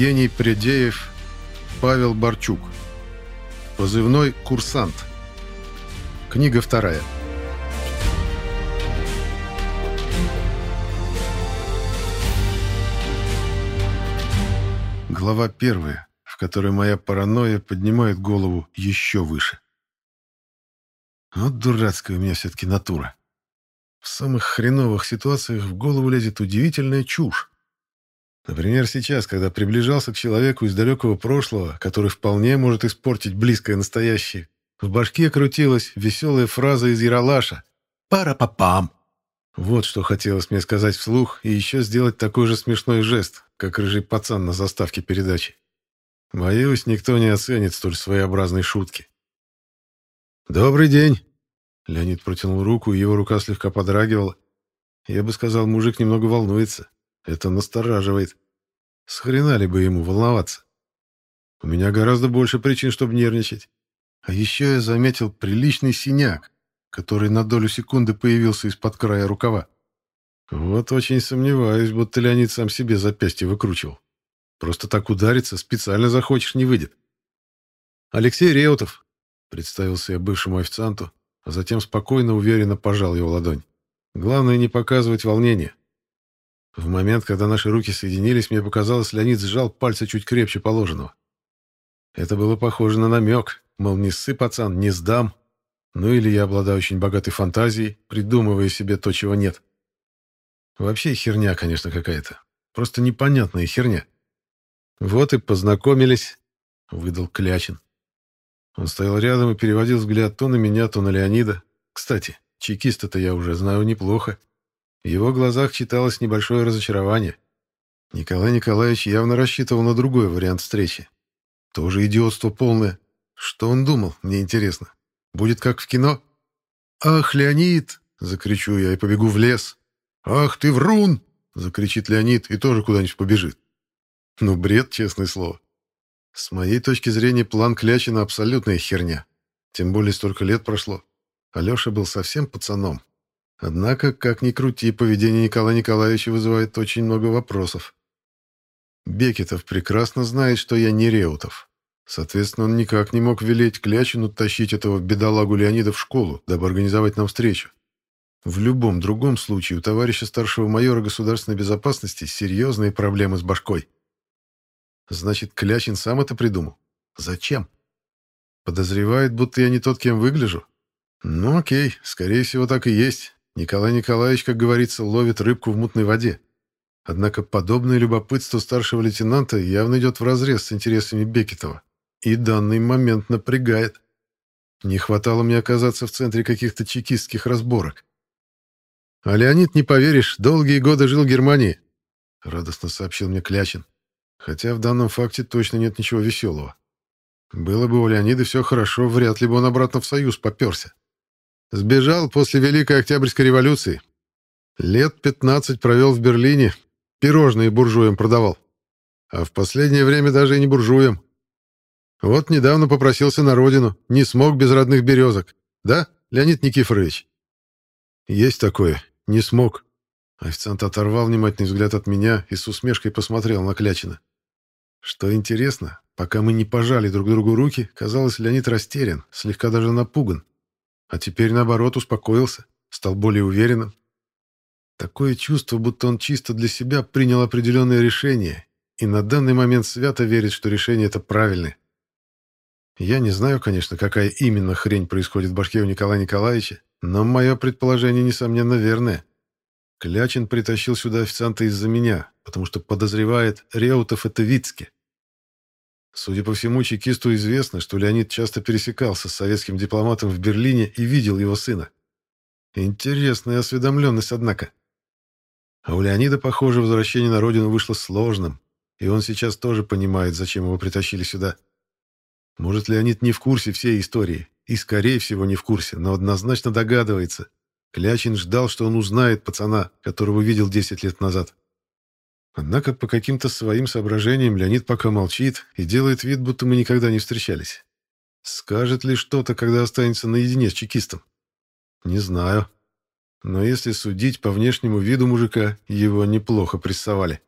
Евгений Предеев, Павел Барчук. Позывной «Курсант». Книга вторая. Глава первая, в которой моя паранойя поднимает голову еще выше. Вот дурацкая у меня все-таки натура. В самых хреновых ситуациях в голову лезет удивительная чушь. Например, сейчас, когда приближался к человеку из далекого прошлого, который вполне может испортить близкое настоящее, в башке крутилась веселая фраза из Яралаша «Пара-па-пам». Вот что хотелось мне сказать вслух и еще сделать такой же смешной жест, как рыжий пацан на заставке передачи. Боюсь, никто не оценит столь своеобразной шутки. «Добрый день!» Леонид протянул руку, его рука слегка подрагивала. Я бы сказал, мужик немного волнуется. Это настораживает. С хрена ли бы ему волноваться? У меня гораздо больше причин, чтобы нервничать. А еще я заметил приличный синяк, который на долю секунды появился из-под края рукава. Вот очень сомневаюсь, будто Леонид сам себе запястье выкручивал. Просто так удариться специально захочешь не выйдет. Алексей Реутов, представился я бывшему официанту, а затем спокойно, уверенно пожал его ладонь. Главное не показывать волнения. В момент, когда наши руки соединились, мне показалось, Леонид сжал пальцы чуть крепче положенного. Это было похоже на намек, мол, не ссы, пацан, не сдам. Ну или я обладаю очень богатой фантазией, придумывая себе то, чего нет. Вообще херня, конечно, какая-то. Просто непонятная херня. Вот и познакомились, выдал Клячин. Он стоял рядом и переводил взгляд то на меня, то на Леонида. Кстати, чекиста-то я уже знаю неплохо. В его глазах читалось небольшое разочарование. Николай Николаевич явно рассчитывал на другой вариант встречи. Тоже идиотство полное. Что он думал, мне интересно. Будет как в кино? «Ах, Леонид!» — закричу я и побегу в лес. «Ах, ты врун!» — закричит Леонид и тоже куда-нибудь побежит. Ну, бред, честное слово. С моей точки зрения, план Клячина — абсолютная херня. Тем более столько лет прошло. Алеша был совсем пацаном. Однако, как ни крути, поведение Николая Николаевича вызывает очень много вопросов. Бекетов прекрасно знает, что я не Реутов. Соответственно, он никак не мог велеть Клячину тащить этого бедолагу Леонида в школу, дабы организовать нам встречу. В любом другом случае у товарища старшего майора государственной безопасности серьезные проблемы с башкой. Значит, Клячин сам это придумал. Зачем? Подозревает, будто я не тот, кем выгляжу? Ну окей, скорее всего, так и есть. Николай Николаевич, как говорится, ловит рыбку в мутной воде. Однако подобное любопытство старшего лейтенанта явно идет вразрез с интересами Бекетова. И данный момент напрягает. Не хватало мне оказаться в центре каких-то чекистских разборок. «А Леонид, не поверишь, долгие годы жил в Германии», — радостно сообщил мне Клячин. Хотя в данном факте точно нет ничего веселого. Было бы у Леонида все хорошо, вряд ли бы он обратно в Союз поперся. Сбежал после Великой Октябрьской революции. Лет 15 провел в Берлине, пирожные буржуям продавал. А в последнее время даже и не буржуям. Вот недавно попросился на родину, не смог без родных березок. Да, Леонид Никифорович? Есть такое, не смог. Официант оторвал внимательный взгляд от меня и с усмешкой посмотрел на Клячина. Что интересно, пока мы не пожали друг другу руки, казалось, Леонид растерян, слегка даже напуган. А теперь, наоборот, успокоился, стал более уверенным. Такое чувство, будто он чисто для себя принял определенное решение и на данный момент свято верит, что решение это правильное. Я не знаю, конечно, какая именно хрень происходит в башке у Николая Николаевича, но мое предположение, несомненно, верное. Клячин притащил сюда официанта из-за меня, потому что подозревает Реутов это Вицке. Судя по всему, чекисту известно, что Леонид часто пересекался с советским дипломатом в Берлине и видел его сына. Интересная осведомленность, однако. А у Леонида, похоже, возвращение на родину вышло сложным, и он сейчас тоже понимает, зачем его притащили сюда. Может, Леонид не в курсе всей истории, и, скорее всего, не в курсе, но однозначно догадывается. Клячин ждал, что он узнает пацана, которого видел 10 лет назад. Однако по каким-то своим соображениям Леонид пока молчит и делает вид, будто мы никогда не встречались. Скажет ли что-то, когда останется наедине с чекистом? Не знаю. Но если судить по внешнему виду мужика, его неплохо прессовали.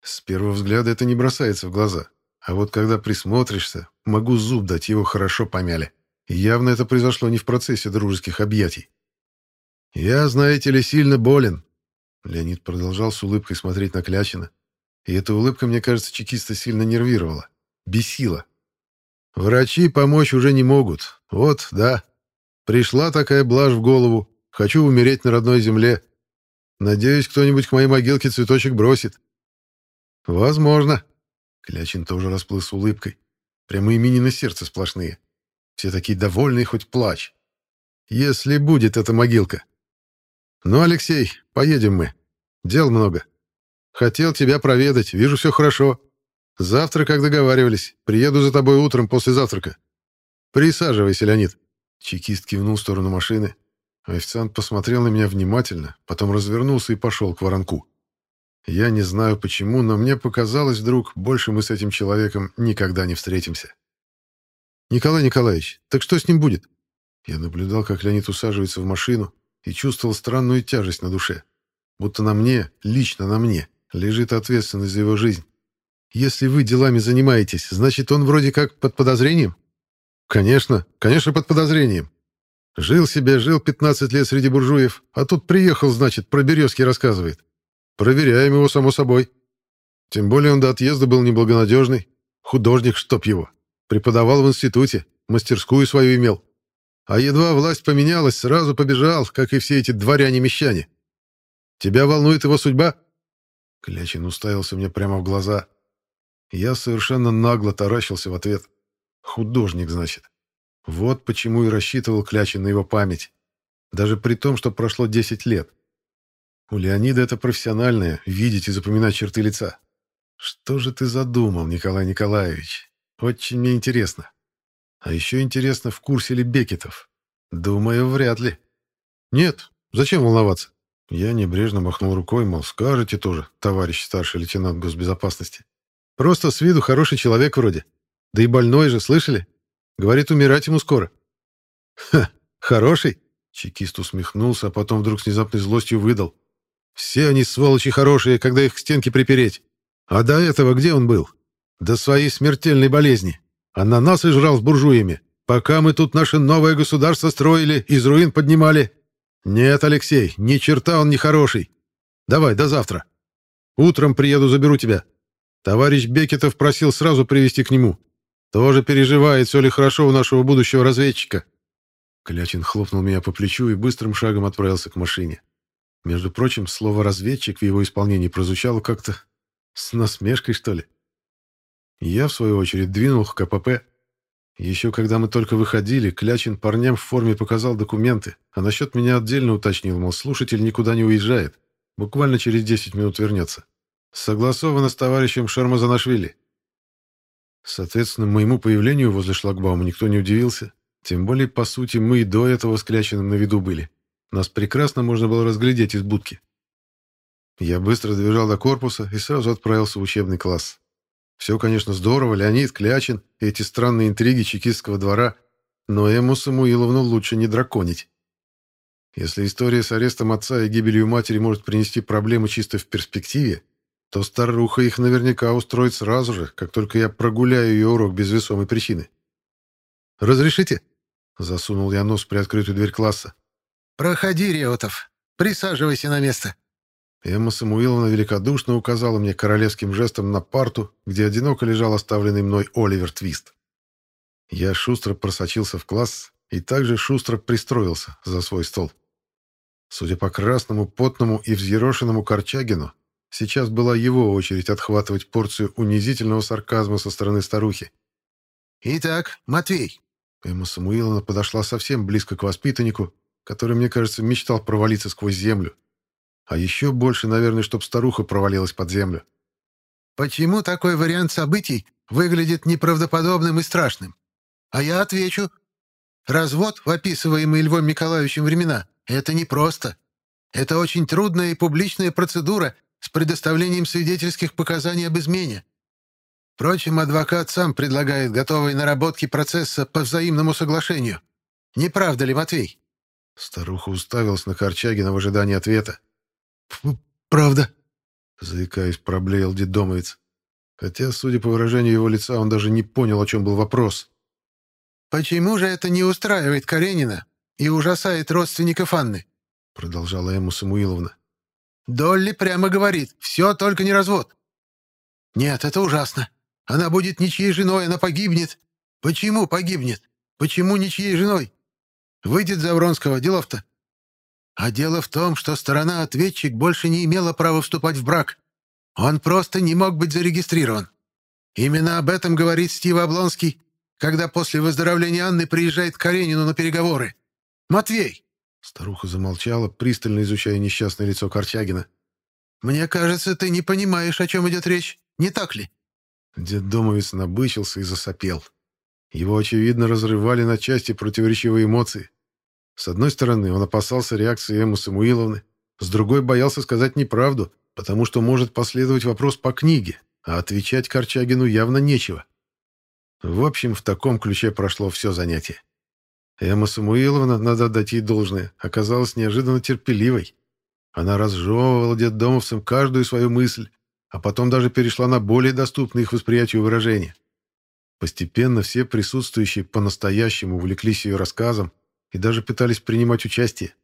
С первого взгляда это не бросается в глаза. А вот когда присмотришься, могу зуб дать, его хорошо помяли. Явно это произошло не в процессе дружеских объятий. «Я, знаете ли, сильно болен», — Леонид продолжал с улыбкой смотреть на Клячина. И эта улыбка, мне кажется, чекиста сильно нервировала, бесила. «Врачи помочь уже не могут. Вот, да. Пришла такая блажь в голову. Хочу умереть на родной земле. Надеюсь, кто-нибудь к моей могилке цветочек бросит». «Возможно», Клячин тоже расплыл с улыбкой. Прямо имени на сердце сплошные. Все такие довольные, хоть плачь. Если будет эта могилка. Ну, Алексей, поедем мы. Дел много. Хотел тебя проведать, вижу, все хорошо. Завтра, как договаривались, приеду за тобой утром после завтрака. Присаживайся, Леонид. Чекист кивнул в сторону машины. Официант посмотрел на меня внимательно, потом развернулся и пошел к воронку. Я не знаю почему, но мне показалось вдруг, больше мы с этим человеком никогда не встретимся. «Николай Николаевич, так что с ним будет?» Я наблюдал, как Леонид усаживается в машину, и чувствовал странную тяжесть на душе. Будто на мне, лично на мне, лежит ответственность за его жизнь. Если вы делами занимаетесь, значит, он вроде как под подозрением? Конечно, конечно, под подозрением. Жил себе, жил 15 лет среди буржуев, а тут приехал, значит, про Березки рассказывает. Проверяем его, само собой. Тем более он до отъезда был неблагонадежный. Художник, чтоб его. Преподавал в институте, мастерскую свою имел. А едва власть поменялась, сразу побежал, как и все эти дворяне-мещане. Тебя волнует его судьба?» Клячин уставился мне прямо в глаза. Я совершенно нагло таращился в ответ. «Художник, значит. Вот почему и рассчитывал Клячин на его память. Даже при том, что прошло 10 лет. У Леонида это профессиональное — видеть и запоминать черты лица. Что же ты задумал, Николай Николаевич? Очень мне интересно. А еще интересно, в курсе ли Бекетов? Думаю, вряд ли. Нет, зачем волноваться? Я небрежно махнул рукой, мол, скажете тоже, товарищ старший лейтенант госбезопасности. Просто с виду хороший человек вроде. Да и больной же, слышали? Говорит, умирать ему скоро. Ха, хороший? Чекист усмехнулся, а потом вдруг с внезапной злостью выдал. Все они, сволочи, хорошие, когда их к стенке припереть. А до этого где он был? До своей смертельной болезни. Ананасы жрал с буржуями, пока мы тут наше новое государство строили, из руин поднимали. Нет, Алексей, ни черта он не хороший. Давай, до завтра. Утром приеду, заберу тебя. Товарищ Бекетов просил сразу привести к нему. Тоже переживает, все ли хорошо у нашего будущего разведчика. Клячин хлопнул меня по плечу и быстрым шагом отправился к машине. Между прочим, слово «разведчик» в его исполнении прозвучало как-то с насмешкой, что ли. Я, в свою очередь, двинул к КПП. Еще когда мы только выходили, Клячин парням в форме показал документы, а насчет меня отдельно уточнил, мол, слушатель никуда не уезжает. Буквально через 10 минут вернется. Согласовано с товарищем Шармазанашвили. Соответственно, моему появлению возле шлагбаума никто не удивился. Тем более, по сути, мы и до этого с Клячиным на виду были. Нас прекрасно можно было разглядеть из будки. Я быстро добежал до корпуса и сразу отправился в учебный класс. Все, конечно, здорово, Леонид, Клячин и эти странные интриги чекистского двора, но Эму Самуиловну лучше не драконить. Если история с арестом отца и гибелью матери может принести проблемы чисто в перспективе, то старуха их наверняка устроит сразу же, как только я прогуляю ее урок без весомой причины. «Разрешите?» — засунул я нос в приоткрытую дверь класса. «Проходи, Реутов. Присаживайся на место». Эмма Самуиловна великодушно указала мне королевским жестом на парту, где одиноко лежал оставленный мной Оливер Твист. Я шустро просочился в класс и также шустро пристроился за свой стол. Судя по красному, потному и взъерошенному Корчагину, сейчас была его очередь отхватывать порцию унизительного сарказма со стороны старухи. «Итак, Матвей». Эмма Самуиловна подошла совсем близко к воспитаннику который, мне кажется, мечтал провалиться сквозь землю. А еще больше, наверное, чтоб старуха провалилась под землю. «Почему такой вариант событий выглядит неправдоподобным и страшным? А я отвечу. Развод в описываемые Львом Николаевичем времена — это непросто. Это очень трудная и публичная процедура с предоставлением свидетельских показаний об измене. Впрочем, адвокат сам предлагает готовые наработки процесса по взаимному соглашению. Не правда ли, Матвей?» Старуха уставилась на Корчагина в ожидании ответа. «Правда», заикаясь, проблеял детдомовец. Хотя, судя по выражению его лица, он даже не понял, о чем был вопрос. «Почему же это не устраивает Каренина и ужасает родственников Анны?» продолжала Эмма Самуиловна. «Долли прямо говорит, все только не развод. Нет, это ужасно. Она будет ничьей женой, она погибнет. Почему погибнет? Почему ничьей женой? Выйдет за Вронского, делов-то. А дело в том, что сторона-ответчик больше не имела права вступать в брак. Он просто не мог быть зарегистрирован. Именно об этом говорит Стив Облонский, когда после выздоровления Анны приезжает к Каренину на переговоры. «Матвей!» Старуха замолчала, пристально изучая несчастное лицо Корчагина. «Мне кажется, ты не понимаешь, о чем идет речь. Не так ли?» Деддомовец набычился и засопел. Его, очевидно, разрывали на части противоречивые эмоции. С одной стороны, он опасался реакции Эммы Самуиловны, с другой боялся сказать неправду, потому что может последовать вопрос по книге, а отвечать Корчагину явно нечего. В общем, в таком ключе прошло все занятие. Эмма Самуиловна, надо отдать ей должное, оказалась неожиданно терпеливой. Она разжевывала детдомовцам каждую свою мысль, а потом даже перешла на более доступные их восприятию выражения. Постепенно все присутствующие по-настоящему увлеклись ее рассказом и даже пытались принимать участие.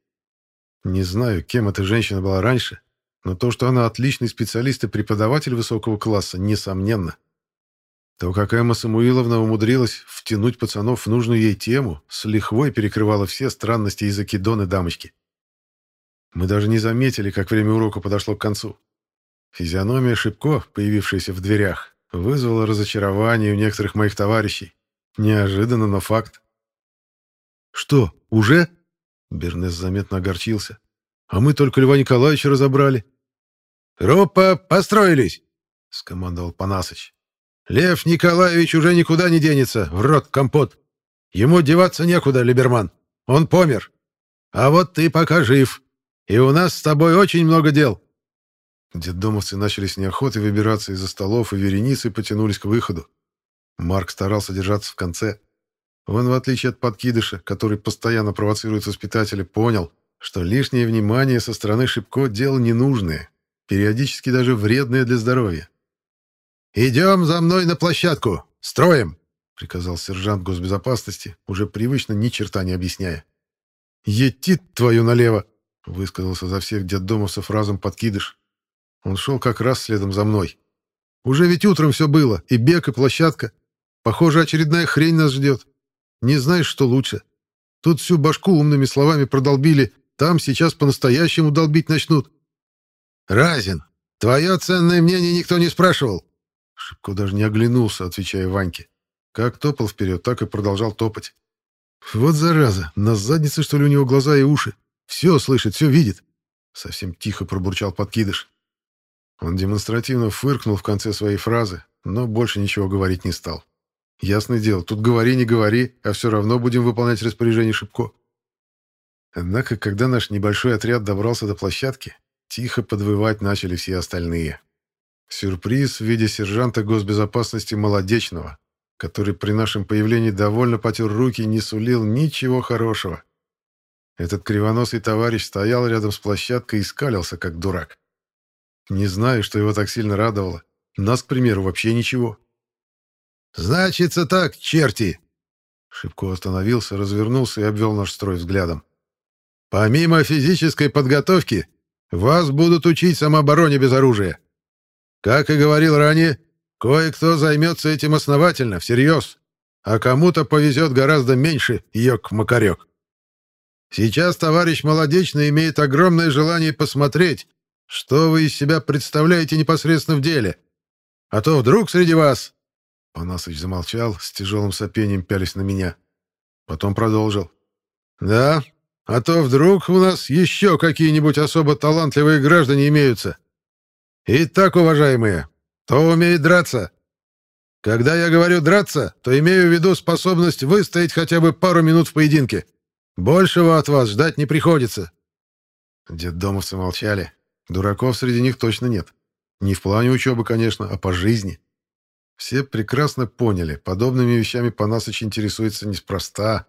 Не знаю, кем эта женщина была раньше, но то, что она отличный специалист и преподаватель высокого класса, несомненно. То, как Эмма Самуиловна умудрилась втянуть пацанов в нужную ей тему, с лихвой перекрывала все странности из Акидоны дамочки. Мы даже не заметили, как время урока подошло к концу. Физиономия Шипко, появившаяся в дверях, вызвала разочарование у некоторых моих товарищей. Неожиданно, но факт. «Что, уже?» Бернес заметно огорчился. «А мы только Льва Николаевича разобрали». «Группа, построились!» — скомандовал Панасыч. «Лев Николаевич уже никуда не денется, в рот компот. Ему деваться некуда, Либерман. Он помер. А вот ты пока жив. И у нас с тобой очень много дел». Детдомовцы начали с неохотой выбираться из-за столов и вереницы потянулись к выходу. Марк старался держаться в конце. Он, в отличие от подкидыша, который постоянно провоцирует воспитателя, понял, что лишнее внимание со стороны Шипко – дело ненужное, периодически даже вредное для здоровья. «Идем за мной на площадку! Строим!» — приказал сержант госбезопасности, уже привычно ни черта не объясняя. «Етит твою налево!» — высказался за всех детдомовцев разом подкидыш. Он шел как раз следом за мной. «Уже ведь утром все было, и бег, и площадка. Похоже, очередная хрень нас ждет. Не знаешь, что лучше. Тут всю башку умными словами продолбили, там сейчас по-настоящему долбить начнут». «Разин, твое ценное мнение никто не спрашивал». Шипко даже не оглянулся, отвечая Ваньке. Как топал вперед, так и продолжал топать. «Вот зараза, на заднице, что ли, у него глаза и уши? Все слышит, все видит!» Совсем тихо пробурчал подкидыш. Он демонстративно фыркнул в конце своей фразы, но больше ничего говорить не стал. Ясное дело, тут говори, не говори, а все равно будем выполнять распоряжение Шипко. Однако, когда наш небольшой отряд добрался до площадки, тихо подвывать начали все остальные. Сюрприз в виде сержанта госбезопасности Молодечного, который при нашем появлении довольно потер руки и не сулил ничего хорошего. Этот кривоносый товарищ стоял рядом с площадкой и скалился, как дурак. Не знаю, что его так сильно радовало. Нас, к примеру, вообще ничего. «Значится так, черти!» Шибко остановился, развернулся и обвел наш строй взглядом. «Помимо физической подготовки, вас будут учить самообороне без оружия. Как и говорил ранее, кое-кто займется этим основательно, всерьез, а кому-то повезет гораздо меньше, ёк-макарёк. Сейчас товарищ Молодечный имеет огромное желание посмотреть, что вы из себя представляете непосредственно в деле. А то вдруг среди вас Панасыч замолчал, с тяжелым сопением пялись на меня. Потом продолжил. «Да, а то вдруг у нас еще какие-нибудь особо талантливые граждане имеются. Итак, уважаемые, кто умеет драться? Когда я говорю «драться», то имею в виду способность выстоять хотя бы пару минут в поединке. Большего от вас ждать не приходится». Детдомовцы молчали. Дураков среди них точно нет. Не в плане учебы, конечно, а по жизни. Все прекрасно поняли, подобными вещами Панасыч интересуется неспроста.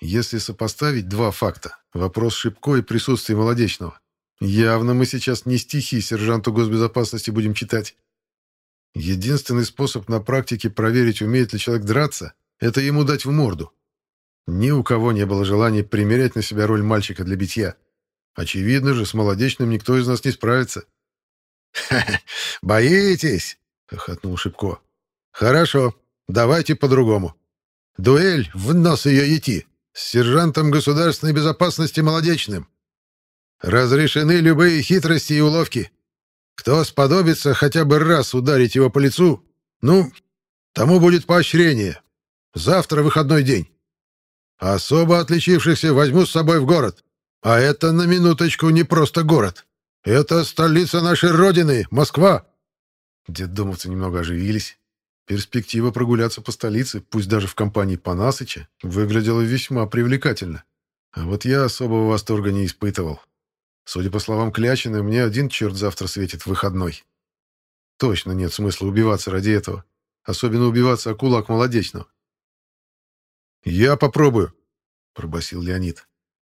Если сопоставить два факта, вопрос Шибко и присутствие Молодечного, Явно мы сейчас не стихи сержанту госбезопасности будем читать. Единственный способ на практике проверить, умеет ли человек драться, это ему дать в морду. Ни у кого не было желания примерять на себя роль мальчика для битья. Очевидно же, с молодечным никто из нас не справится. боитесь?» — хохотнул Шипко. «Хорошо, давайте по-другому. Дуэль в нос ее идти с сержантом государственной безопасности Молодечным. Разрешены любые хитрости и уловки. Кто сподобится хотя бы раз ударить его по лицу, ну, тому будет поощрение. Завтра выходной день. Особо отличившихся возьму с собой в город. А это, на минуточку, не просто город. Это столица нашей Родины, Москва. Деддомовцы немного оживились. Перспектива прогуляться по столице, пусть даже в компании Панасыча, выглядела весьма привлекательно. А вот я особого восторга не испытывал. Судя по словам Клячина, мне один черт завтра светит выходной. Точно нет смысла убиваться ради этого. Особенно убиваться о кулак молодечного. «Я попробую», — пробасил Леонид.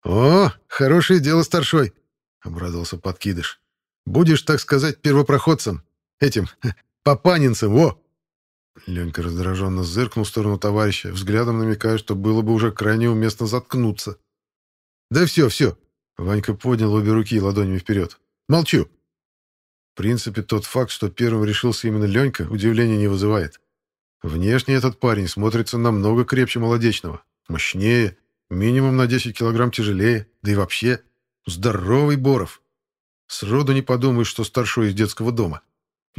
«О, хорошее дело, старшой», — обрадовался подкидыш. «Будешь, так сказать, первопроходцем. Этим, папанинцем, во!» Ленька раздраженно зыркнул в сторону товарища, взглядом намекая, что было бы уже крайне уместно заткнуться. «Да все, все!» Ванька поднял обе руки ладонями вперед. «Молчу!» В принципе, тот факт, что первым решился именно Ленька, удивления не вызывает. Внешне этот парень смотрится намного крепче молодечного, мощнее, минимум на 10 килограмм тяжелее, да и вообще здоровый Боров. Сроду не подумаешь, что старшой из детского дома.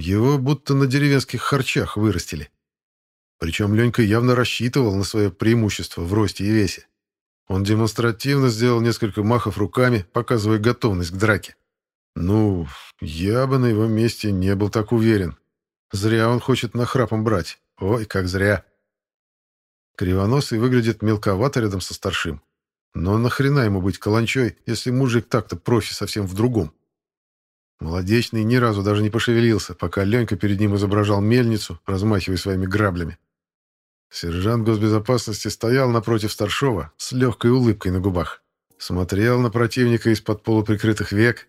Его будто на деревенских харчах вырастили. Причем Ленька явно рассчитывал на свое преимущество в росте и весе. Он демонстративно сделал несколько махов руками, показывая готовность к драке. Ну, я бы на его месте не был так уверен. Зря он хочет нахрапом брать. Ой, как зря. Кривоносый выглядит мелковато рядом со старшим. Но нахрена ему быть каланчой, если мужик так-то профи совсем в другом? Молодечный ни разу даже не пошевелился, пока Ленька перед ним изображал мельницу, размахивая своими граблями. Сержант госбезопасности стоял напротив старшова с легкой улыбкой на губах. Смотрел на противника из-под полуприкрытых век.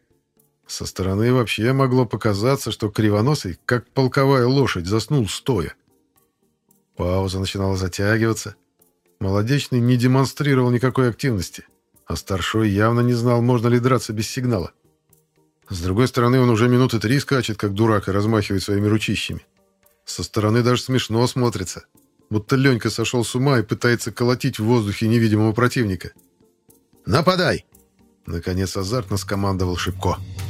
Со стороны вообще могло показаться, что кривоносый, как полковая лошадь, заснул стоя. Пауза начинала затягиваться. Молодечный не демонстрировал никакой активности, а старшой явно не знал, можно ли драться без сигнала. С другой стороны, он уже минуты три скачет, как дурак, и размахивает своими ручищами. Со стороны даже смешно смотрится. Будто Ленька сошел с ума и пытается колотить в воздухе невидимого противника. «Нападай!» Наконец азартно скомандовал Шипко. «Нападай!»